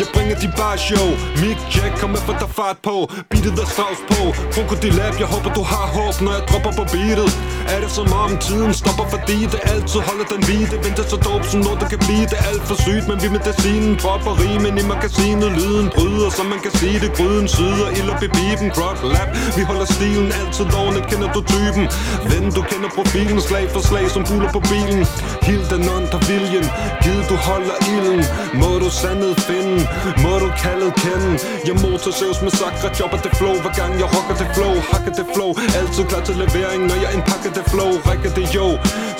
Jeg bringer din bare show. Mic check, kom med for der fart på. Beatet der strauss på Krokodilab, jeg håber du har håb Når jeg dropper på beatet. Er det som om tiden stopper Fordi det altid holder den hvide? Venter så dope som noget der kan blive. Det er alt for sygt, men vi med medicinen Dropper rimen i magasinet. Lyden bryder, som man kan sige det. Gryden syder, ild op i pipen lab, vi holder stilen Altid lovende, kender du typen? Ven, du kender profilen. Slag for slag som buler på bilen. Hild den under viljen. Gid du holder ilden. Må du sandet finde. Må du kaldet kende? Jeg motorsævs med sakre Jobber det flow. Hver gang jeg rocker det flow Hakker det flow. Altid klar til levering Når jeg indpakker det flow. Rækker det jo.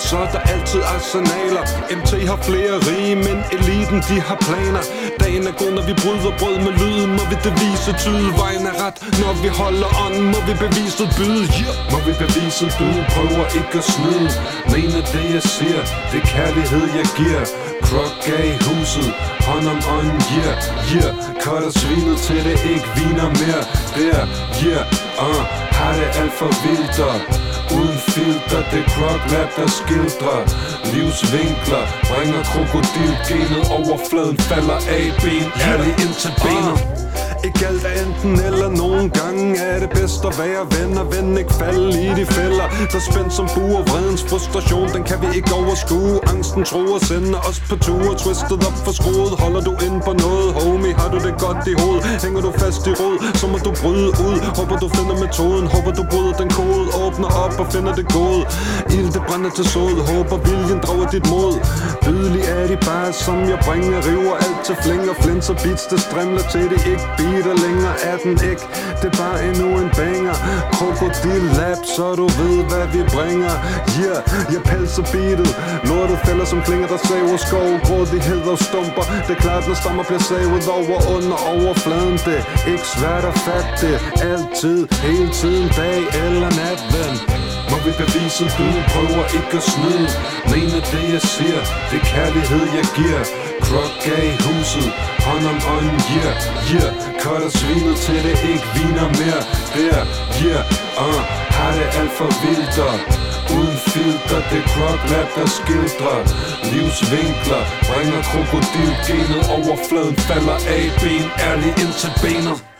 Så er der altid arsenaler. MT har flere rige Men eliten de har planer. Dagen er god når vi bryder brød med lyden. Må vi det vise tyde Vejen er ret. Når vi holder ånden Må vi bevise byde yeah. Må vi bevise byde Prøver ikke at snyde. Mener det jeg siger Det er kærlighed jeg giver. Krok i huset Hånd om ånden, yeah, yeah. Cutter svinet til det ikke viner mere. Der, yeah, uh. Har det alt for vildt Uden filter, det er Krok rap, der skildrer Livsvinkler. Bringer krokodilgenet Overfladen falder af ben. Ærlig ind til benet. Uh ikke alt er enten eller Nogle gange er det bedst at være ven Og ven ikke falde i de fælder. Der spændt som buer Vredens frustration, den kan vi ikke overskue. Angsten tror sender os på ture. Twistet op for skruet Holder du ind på noget, homie? Har du det godt i hovedet? Hænger du fast i rod, så må du bryde ud. Håber du finder metoden Håber du bryder den kode. Åbner op og finder det gode. Ild det brænder til sod. Håber viljen drager dit mod. Bydelig er de bare som jeg bringer. River alt til flinger Flænser beats, det strimler til det ikke beater længere er den ikke. Det er bare endnu en banger. Krokodil lab, så du ved hvad vi bringer. Yeah, jeg pelser beatet. Lortet fælder som klinger der saver skov. Grådighed og stumper. Det er klart når stammer bliver savet over under overfladen. Det er ikke svært at fatte det. Altid, hele tiden, dag eller nat, ven. Må vi bevise, du prøver ikke at snyde Mener det jeg siger, det er kærlighed jeg giver. Krok i huset, hånd om ånden, yeah, yeah. Cutter svinet til det ikke viner mere. Der, yeah, uh, har det alt for vildt Uden filter, det er Krok Lab, der skildrer Livsvinkler, bringer krokodilgenet Overfladen falder af ben, ærlig ind til benet.